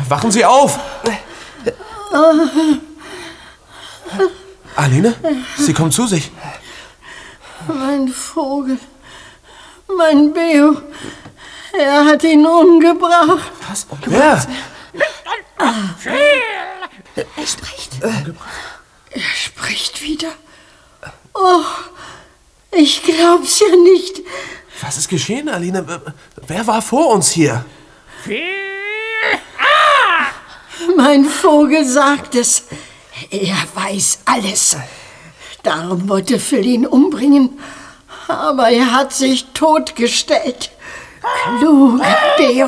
Wachen Sie auf! Aline? Sie kommt zu sich. Mein Vogel. Mein Beo. Er hat ihn umgebracht. Was? Wer? Er spricht. Er spricht wieder. Oh, ich glaub's ja nicht. Was ist geschehen, Aline? Wer war vor uns hier? Mein Vogel sagt es. Er weiß alles. Darum wollte Phil ihn umbringen. Aber er hat sich totgestellt. Klug, Beo.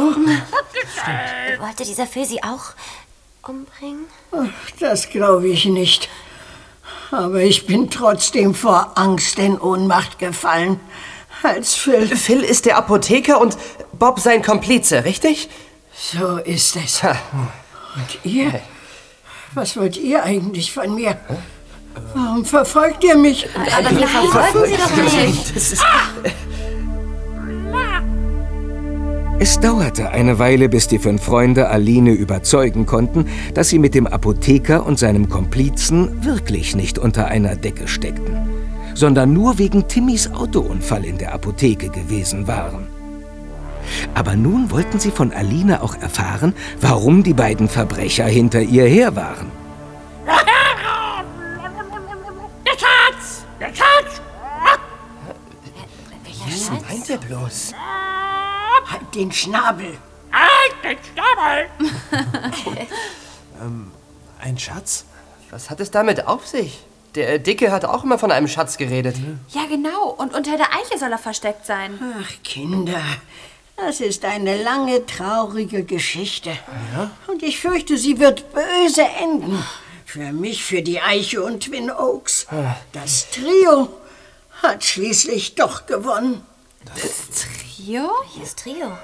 Wollte dieser Phil sie auch umbringen? Ach, Das glaube ich nicht. Aber ich bin trotzdem vor Angst in Ohnmacht gefallen, als Phil. Phil ist der Apotheker und Bob sein Komplize, richtig? So ist es. Und ihr? Was wollt ihr eigentlich von mir? Warum verfolgt ihr mich? Aber wir verfolgen sie doch nicht. Das ist, Es dauerte eine Weile, bis die fünf Freunde Aline überzeugen konnten, dass sie mit dem Apotheker und seinem Komplizen wirklich nicht unter einer Decke steckten, sondern nur wegen Timmys Autounfall in der Apotheke gewesen waren. Aber nun wollten sie von Aline auch erfahren, warum die beiden Verbrecher hinter ihr her waren. Der Schatz! Der Schatz! Was meint ihr bloß? Halt den Schnabel. Halt den Schnabel! ähm, ein Schatz? Was hat es damit auf sich? Der Dicke hat auch immer von einem Schatz geredet. Ja, genau. Und unter der Eiche soll er versteckt sein. Ach, Kinder, das ist eine lange, traurige Geschichte. Ja? Und ich fürchte, sie wird böse enden. Für mich, für die Eiche und Twin Oaks. Das Trio hat schließlich doch gewonnen. Das Trio? Hier ist Trio.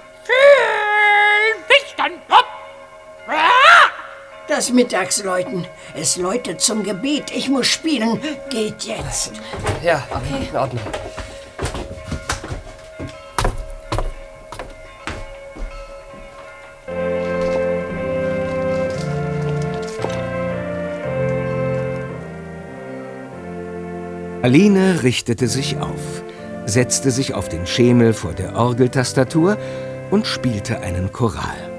Das Mittagsläuten. Es läutet zum Gebet. Ich muss spielen. Geht jetzt. Ja, in Ordnung. Aline richtete sich auf, setzte sich auf den Schemel vor der Orgeltastatur und spielte einen Choral,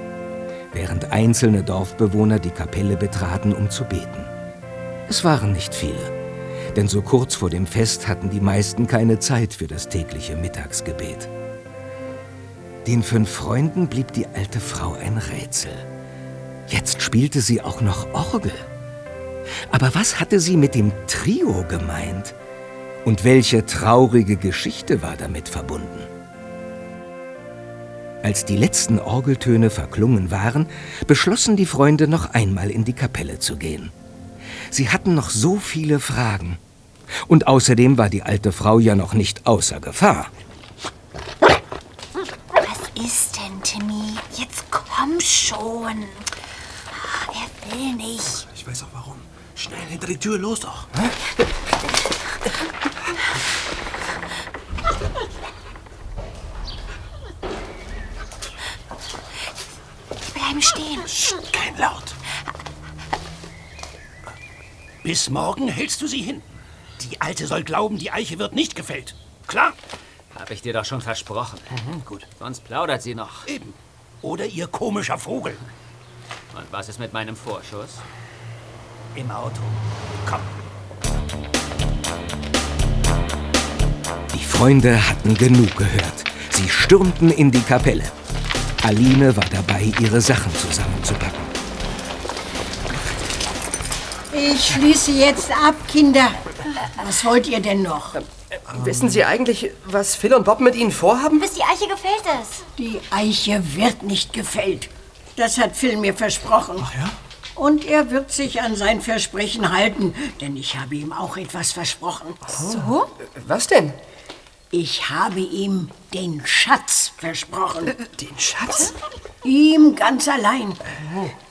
während einzelne Dorfbewohner die Kapelle betraten, um zu beten. Es waren nicht viele, denn so kurz vor dem Fest hatten die meisten keine Zeit für das tägliche Mittagsgebet. Den fünf Freunden blieb die alte Frau ein Rätsel. Jetzt spielte sie auch noch Orgel. Aber was hatte sie mit dem Trio gemeint? Und welche traurige Geschichte war damit verbunden? Als die letzten Orgeltöne verklungen waren, beschlossen die Freunde noch einmal in die Kapelle zu gehen. Sie hatten noch so viele Fragen. Und außerdem war die alte Frau ja noch nicht außer Gefahr. Was ist denn, Timmy? Jetzt komm schon. Ah, Er will nicht. Ich weiß auch warum. Schnell hinter die Tür, los doch. Bleiben stehen. Kein Laut. Bis morgen hältst du sie hin. Die Alte soll glauben, die Eiche wird nicht gefällt. Klar? Hab ich dir doch schon versprochen. gut. Sonst plaudert sie noch. Eben. Oder ihr komischer Vogel. Und was ist mit meinem Vorschuss? Im Auto. Komm. Die Freunde hatten genug gehört. Sie stürmten in die Kapelle. Aline war dabei, ihre Sachen zusammenzupacken. Ich schließe jetzt ab, Kinder. Was wollt ihr denn noch? Wissen Sie eigentlich, was Phil und Bob mit Ihnen vorhaben? Bis die Eiche gefällt ist. Die Eiche wird nicht gefällt. Das hat Phil mir versprochen. Ach ja? Und er wird sich an sein Versprechen halten, denn ich habe ihm auch etwas versprochen. So? Was denn? Ich habe ihm den Schatz versprochen. Den Schatz? Ihm ganz allein.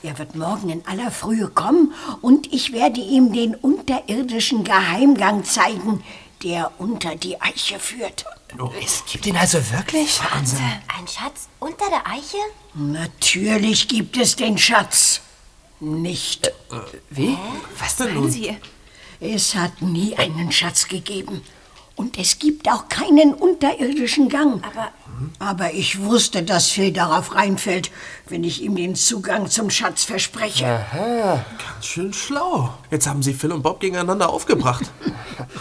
Er wird morgen in aller Frühe kommen und ich werde ihm den unterirdischen Geheimgang zeigen, der unter die Eiche führt. Es gibt ihn also wirklich? Wahnsinn. Ein Schatz unter der Eiche? Natürlich gibt es den Schatz. Nicht. Wie? Was meinen Sie? Es hat nie einen Schatz gegeben. Und es gibt auch keinen unterirdischen Gang. Aber, Aber ich wusste, dass Phil darauf reinfällt, wenn ich ihm den Zugang zum Schatz verspreche. Aha. Ganz schön schlau. Jetzt haben Sie Phil und Bob gegeneinander aufgebracht.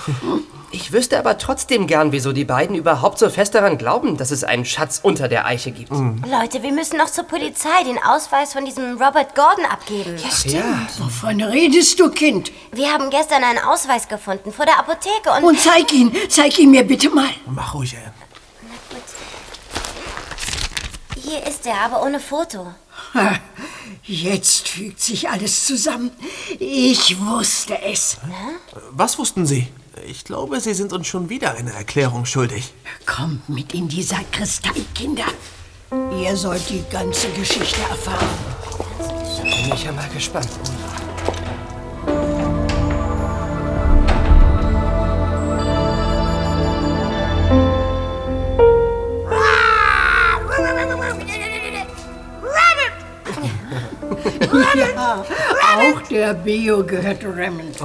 Ich wüsste aber trotzdem gern, wieso die beiden überhaupt so fest daran glauben, dass es einen Schatz unter der Eiche gibt. Leute, wir müssen noch zur Polizei den Ausweis von diesem Robert Gordon abgeben. Ja, stimmt. Wovon redest du, Kind? Wir haben gestern einen Ausweis gefunden vor der Apotheke und... Und zeig ihn, zeig ihn mir bitte mal. Mach ruhig, Anne. Hier ist er, aber ohne Foto. Ha, Jetzt fügt sich alles zusammen. Ich wusste es. Was wussten Sie? Ich glaube, Sie sind uns schon wieder eine Erklärung schuldig. Kommt mit in die Sakristei, Kinder. Ihr sollt die ganze Geschichte erfahren. Bin ich ja mal gespannt. Ja, auch der Bio gehört Raymond.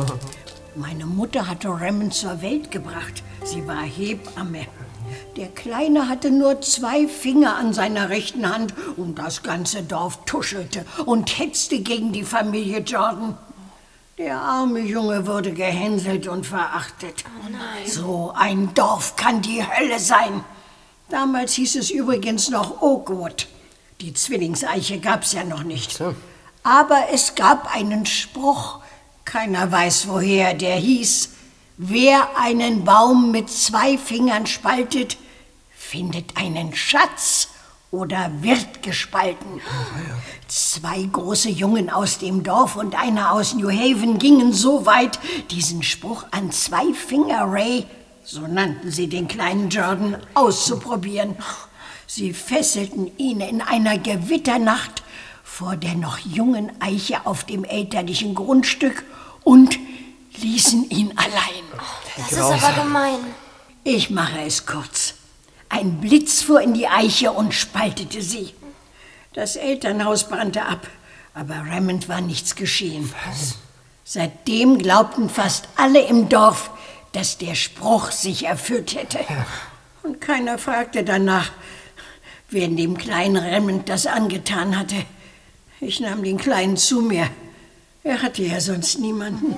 Meine Mutter hatte Raymond zur Welt gebracht. Sie war Hebamme. Der Kleine hatte nur zwei Finger an seiner rechten Hand und das ganze Dorf tuschelte und hetzte gegen die Familie Jordan. Der arme Junge wurde gehänselt und verachtet. So ein Dorf kann die Hölle sein. Damals hieß es übrigens noch Oakwood. Die Zwillingseiche gab's ja noch nicht. Aber es gab einen Spruch, keiner weiß woher der hieß, wer einen Baum mit zwei Fingern spaltet, findet einen Schatz oder wird gespalten. Zwei große Jungen aus dem Dorf und einer aus New Haven gingen so weit, diesen Spruch an zwei Finger Ray, so nannten sie den kleinen Jordan, auszuprobieren. Sie fesselten ihn in einer Gewitternacht vor der noch jungen Eiche auf dem elterlichen Grundstück und ließen ihn allein. Das ist aber gemein. Ich mache es kurz. Ein Blitz fuhr in die Eiche und spaltete sie. Das Elternhaus brannte ab, aber Raymond war nichts geschehen. Was? Seitdem glaubten fast alle im Dorf, dass der Spruch sich erfüllt hätte. Und keiner fragte danach, wer dem kleinen Raymond das angetan hatte. Ich nahm den Kleinen zu mir. Er hatte ja sonst niemanden.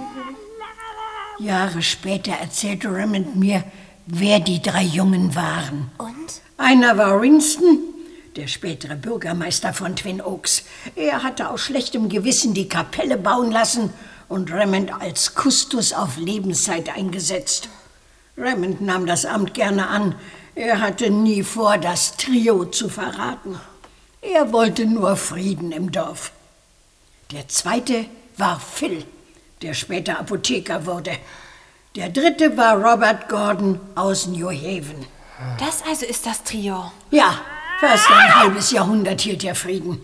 Jahre später erzählte Raymond mir, wer die drei Jungen waren. Und? Einer war Winston, der spätere Bürgermeister von Twin Oaks. Er hatte aus schlechtem Gewissen die Kapelle bauen lassen und Raymond als Kustos auf Lebenszeit eingesetzt. Raymond nahm das Amt gerne an. Er hatte nie vor, das Trio zu verraten. Er wollte nur Frieden im Dorf. Der zweite war Phil, der später Apotheker wurde. Der dritte war Robert Gordon aus New Haven. Das also ist das Trio. Ja, fast ein halbes Jahrhundert hielt er Frieden,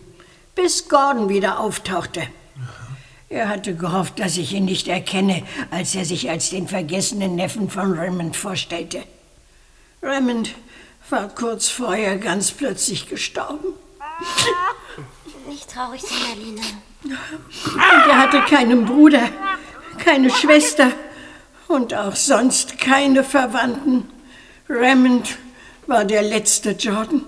bis Gordon wieder auftauchte. Er hatte gehofft, dass ich ihn nicht erkenne, als er sich als den vergessenen Neffen von Raymond vorstellte. Raymond war kurz vorher ganz plötzlich gestorben. Nicht traurig sein, Aline. Und er hatte keinen Bruder, keine Schwester und auch sonst keine Verwandten. Raymond war der letzte Jordan.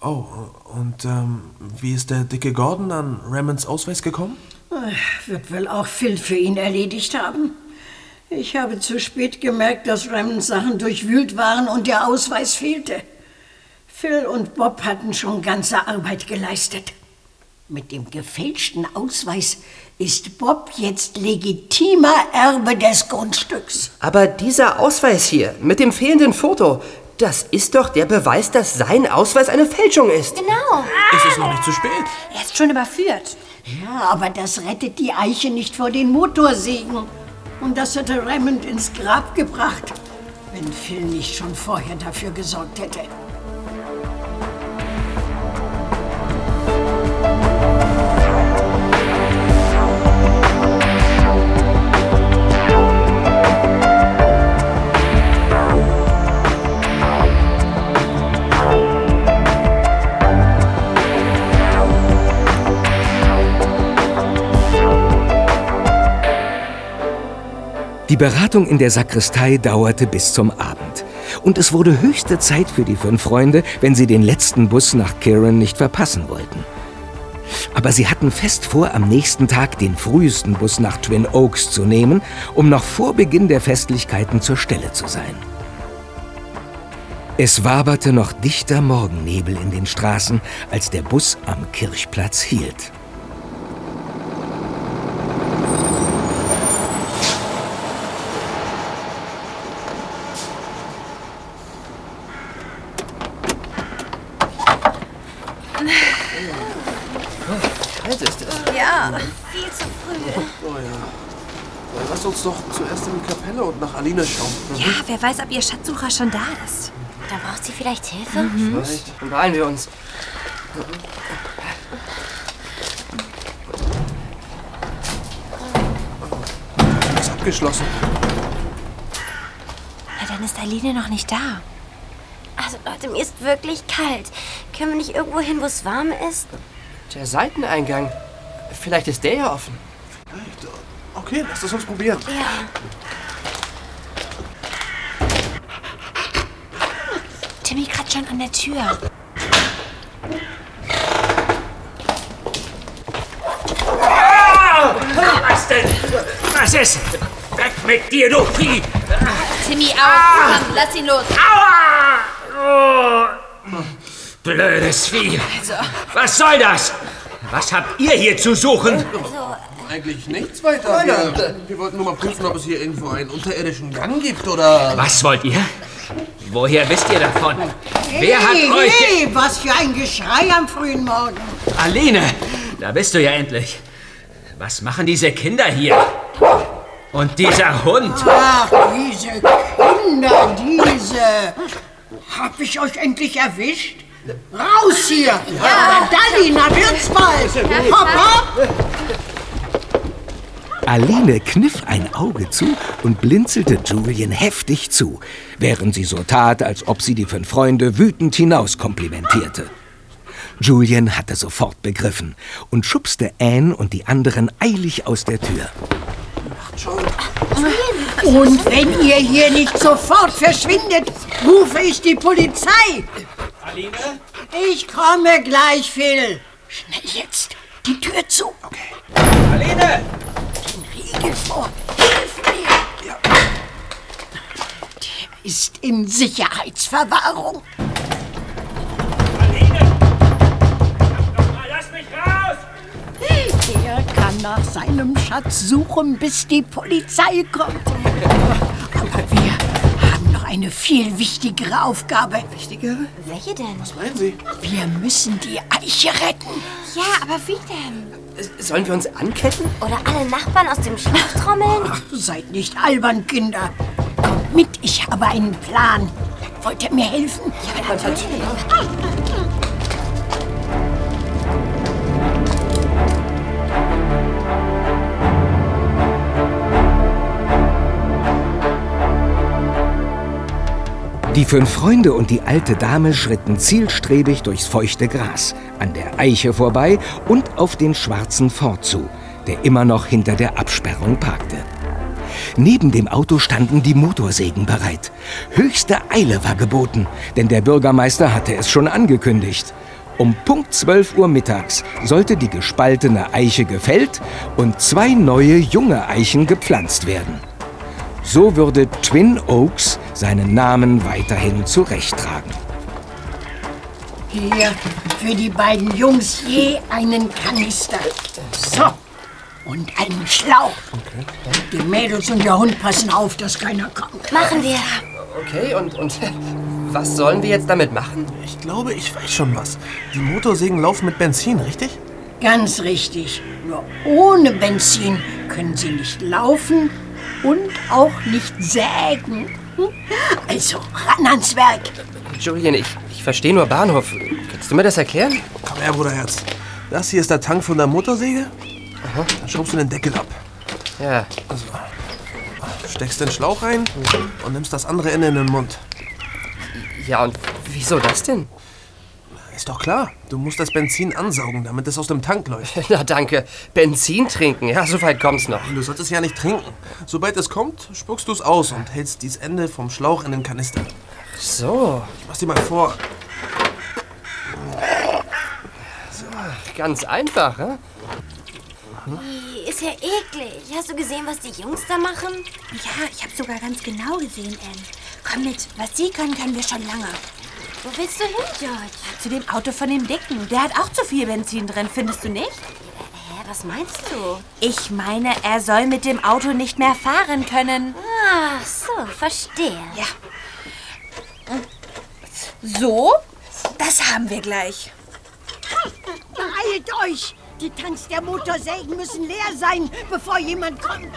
Oh, und ähm, wie ist der dicke Gordon an Rammonds Ausweis gekommen? Ach, Wird wohl auch Phil für ihn erledigt haben. Ich habe zu spät gemerkt, dass Rammonds Sachen durchwühlt waren und der Ausweis fehlte. Phil und Bob hatten schon ganze Arbeit geleistet. Mit dem gefälschten Ausweis ist Bob jetzt legitimer Erbe des Grundstücks. Aber dieser Ausweis hier mit dem fehlenden Foto, das ist doch der Beweis, dass sein Ausweis eine Fälschung ist. Genau. Ist es noch nicht zu spät? Er ist schon überführt. Ja, aber das rettet die Eiche nicht vor den Motorsägen. Und das hätte Raymond ins Grab gebracht, wenn Phil nicht schon vorher dafür gesorgt hätte. Die Beratung in der Sakristei dauerte bis zum Abend. Und es wurde höchste Zeit für die fünf Freunde, wenn sie den letzten Bus nach Kirin nicht verpassen wollten. Aber sie hatten fest vor, am nächsten Tag den frühesten Bus nach Twin Oaks zu nehmen, um noch vor Beginn der Festlichkeiten zur Stelle zu sein. Es waberte noch dichter Morgennebel in den Straßen, als der Bus am Kirchplatz hielt. Kalt ist es. Ja, viel zu früh. Oh ja. Dann lass uns doch zuerst in die Aline schauen. Ja, wer weiß, ob ihr Schatzsucher schon da ist. Dann braucht sie vielleicht Hilfe? Mhm. Vielleicht. Dann beeilen wir uns. Ist abgeschlossen. Na, dann ist Aline noch nicht da. Also Leute, mir ist wirklich kalt. Können wir nicht irgendwo hin, wo es warm ist? Der Seiteneingang. Vielleicht ist der ja offen. Okay, lass es uns probieren. Ja. Timmy kratzt schon an der Tür. Was denn? Was ist? Weg mit dir, du Vieh! Timmy, auf! Komm, lass ihn los! Aua! Oh. Blödes Vieh! Was soll das? Was habt ihr hier zu suchen? Eigentlich nichts weiter. Wir, wir wollten nur mal prüfen, ob es hier irgendwo einen unterirdischen Gang gibt oder. Was wollt ihr? Woher wisst ihr davon? Wer hat hey, euch... hey, was für ein Geschrei am frühen Morgen. Aline, da bist du ja endlich. Was machen diese Kinder hier? Und dieser Hund? Ach, diese Kinder, diese. Hab ich euch endlich erwischt? Raus hier! Ja, Dalli, na wird's bald! Hopp, hopp! Aline kniff ein Auge zu und blinzelte Julian heftig zu, während sie so tat, als ob sie die fünf Freunde wütend hinaus komplimentierte. Julian hatte sofort begriffen und schubste Anne und die anderen eilig aus der Tür. Und wenn ihr hier nicht sofort verschwindet, rufe ich die Polizei. Aline? Ich komme gleich, Phil. Schnell jetzt. Die Tür zu. Okay. Aline! Riegel vor. Hilf mir. Der ist in Sicherheitsverwahrung. Lass mich raus! Er kann nach seinem Schatz suchen, bis die Polizei kommt. Aber wir haben noch eine viel wichtigere Aufgabe. Wichtigere? Welche denn? Was meinen Sie? Wir müssen die Eiche retten. Ja, aber wie denn? Sollen wir uns anketten? Oder alle Nachbarn aus dem Schlaf trommeln? Ach, seid nicht albern, Kinder. Kommt mit, ich habe einen Plan. Wollt ihr mir helfen? Ja, natürlich. Die fünf Freunde und die alte Dame schritten zielstrebig durchs feuchte Gras, an der Eiche vorbei und auf den schwarzen Ford zu, der immer noch hinter der Absperrung parkte. Neben dem Auto standen die Motorsägen bereit. Höchste Eile war geboten, denn der Bürgermeister hatte es schon angekündigt. Um Punkt 12 Uhr mittags sollte die gespaltene Eiche gefällt und zwei neue junge Eichen gepflanzt werden. So würde Twin Oaks seinen Namen weiterhin zurechttragen. Hier, für die beiden Jungs je einen Kanister. So. und einen Schlauch. Die Mädels und der Hund passen auf, dass keiner kommt. Machen wir. Okay, und, und was sollen wir jetzt damit machen? Ich glaube, ich weiß schon was. Die Motorsägen laufen mit Benzin, richtig? Ganz richtig. Nur ohne Benzin können sie nicht laufen und auch nicht sägen. Also ran ans Werk. Julian, ich, ich verstehe nur Bahnhof. Kannst du mir das erklären? Komm her, Bruderherz. Das hier ist der Tank von der Motorsäge. Aha. Dann schraubst du den Deckel ab. Ja. Also, steckst den Schlauch rein und nimmst das andere Ende in den Mund. Ja, und wieso das denn? Ist doch klar. Du musst das Benzin ansaugen, damit es aus dem Tank läuft. Na danke. Benzin trinken, ja, so weit kommt's noch. Du solltest ja nicht trinken. Sobald es kommt, spuckst du es aus und hältst dieses Ende vom Schlauch in den Kanister. Ach so. Ich mach's dir mal vor. Ganz einfach, hä? Ih, Ist ja eklig. Hast du gesehen, was die Jungs da machen? Ja, ich habe sogar ganz genau gesehen, Anne. Komm mit, was sie können, können wir schon lange. Wo willst du hin, George? Zu dem Auto von dem Dicken. Der hat auch zu viel Benzin drin, findest du nicht? Hä, was meinst du? Ich meine, er soll mit dem Auto nicht mehr fahren können. Ach so, verstehe. Ja. So, das haben wir gleich. Beeilt euch! Die Tanks der Motorsägen müssen leer sein, bevor jemand kommt.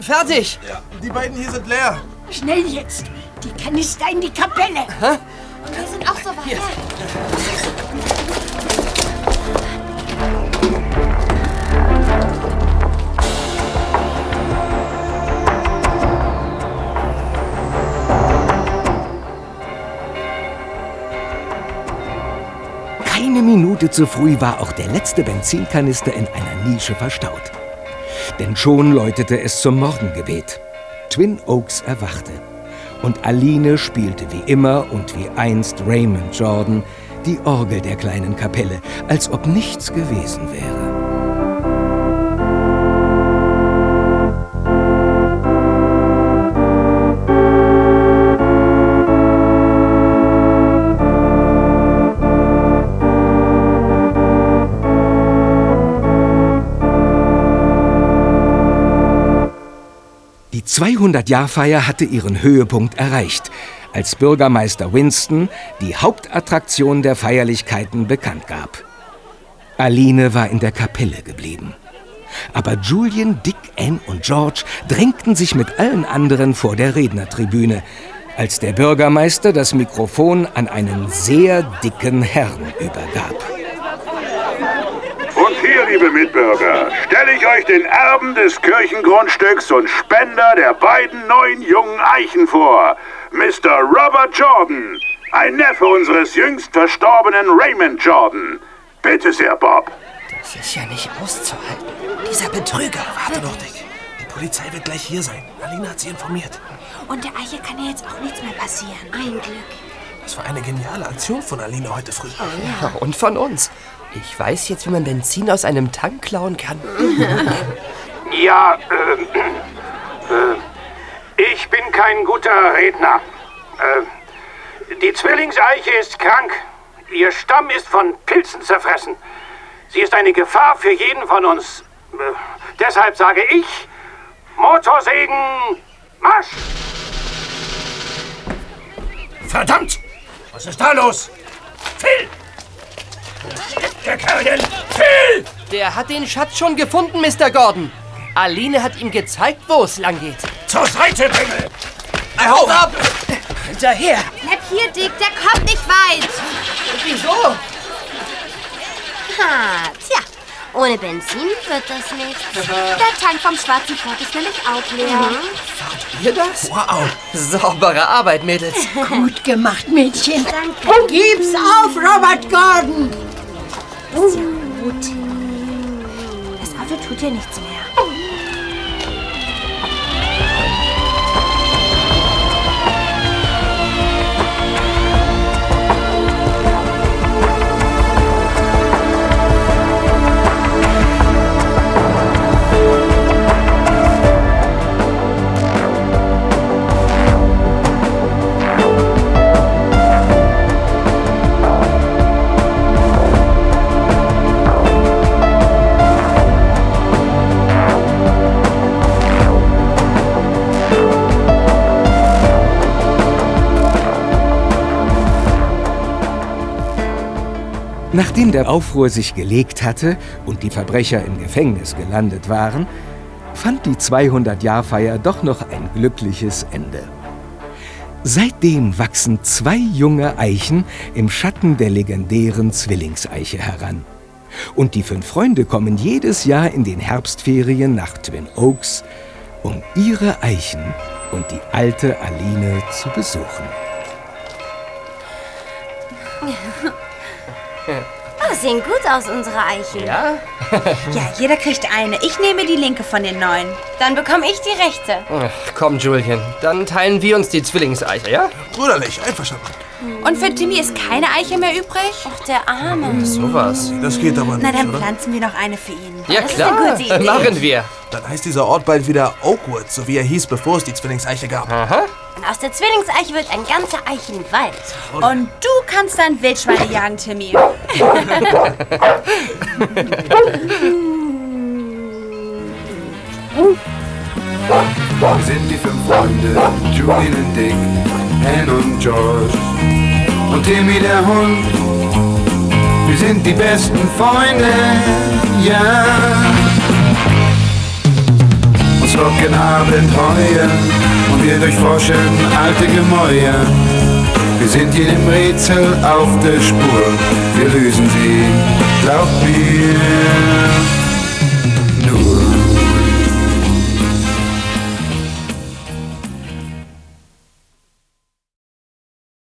Fertig! Ja, die beiden hier sind leer. Schnell jetzt! Die Kanister in die Kapelle! Hä? Und wir sind auch so weit. Keine Minute zu früh war auch der letzte Benzinkanister in einer Nische verstaut. Denn schon läutete es zum Morgengebet. Twin Oaks erwachte. Und Aline spielte wie immer und wie einst Raymond Jordan die Orgel der kleinen Kapelle, als ob nichts gewesen wäre. 200-Jahr-Feier hatte ihren Höhepunkt erreicht, als Bürgermeister Winston die Hauptattraktion der Feierlichkeiten bekannt gab. Aline war in der Kapelle geblieben. Aber Julian, Dick, Anne und George drängten sich mit allen anderen vor der Rednertribüne, als der Bürgermeister das Mikrofon an einen sehr dicken Herrn übergab. Liebe Mitbürger, stelle ich euch den Erben des Kirchengrundstücks und Spender der beiden neuen jungen Eichen vor. Mr. Robert Jordan, ein Neffe unseres jüngst verstorbenen Raymond Jordan. Bitte sehr, Bob. Das ist ja nicht auszuhalten. Dieser Betrüger. Warte doch, Dick. Die Polizei wird gleich hier sein. Aline hat sie informiert. Und der Eiche kann ja jetzt auch nichts mehr passieren. Ein Glück. Das war eine geniale Aktion von Aline heute früh. Ja, und von uns. Ich weiß jetzt, wie man Benzin aus einem Tank klauen kann. Ja, äh, äh, ich bin kein guter Redner. Äh, die Zwillingseiche ist krank. Ihr Stamm ist von Pilzen zerfressen. Sie ist eine Gefahr für jeden von uns. Äh, deshalb sage ich, Motorsägen, Marsch! Verdammt! Was ist da los? Phil! Der Kerl? Phil! Der hat den Schatz schon gefunden, Mr. Gordon. Aline hat ihm gezeigt, wo es lang geht. Zur Seite, Bengel! Hau ab! Hinterher! Bleib hier, Dick, der kommt nicht weit. Wieso? Ha, tja, ohne Benzin wird das nichts. Der Tank vom schwarzen Pferd ist nämlich auch leer. Mhm. Ihr das? Wow. Saubere Arbeit, Mädels. Gut gemacht, Mädchen. Gib's auf, Robert Gordon. Ist ja gut. Das Auto tut dir nichts mehr. Nachdem der Aufruhr sich gelegt hatte und die Verbrecher im Gefängnis gelandet waren, fand die 200-Jahr-Feier doch noch ein glückliches Ende. Seitdem wachsen zwei junge Eichen im Schatten der legendären Zwillingseiche heran. Und die fünf Freunde kommen jedes Jahr in den Herbstferien nach Twin Oaks, um ihre Eichen und die alte Aline zu besuchen. Oh, sehen gut aus, unsere Eichen. Ja? ja, jeder kriegt eine. Ich nehme die linke von den neun. Dann bekomme ich die rechte. Ach, komm, Julian, dann teilen wir uns die Zwillingseiche, ja? Brüderlich, einverstanden. Und für Timmy ist keine Eiche mehr übrig? Ach, der Arme. Sowas. Das geht aber nicht, Na, dann oder? pflanzen wir noch eine für ihn. Ja, das klar. Ist eine gute Idee. Machen wir. Dann heißt dieser Ort bald wieder Oakwood, so wie er hieß, bevor es die Zwillingseiche gab. Aha. Und aus der Zwillingseiche wird ein ganzer Eichenwald. Und du kannst dann Wildschweine jagen, Timmy. Wir sind die fünf Freunde, Julian und Dick, Anne und George und Timmy der Hund. Wir sind die besten Freunde, ja. Uns locken Abenteuer wir durchforschen alte Gemäuer. Wir sind jedem Rätsel auf der Spur, wir lösen sie, glaubt mir, nur.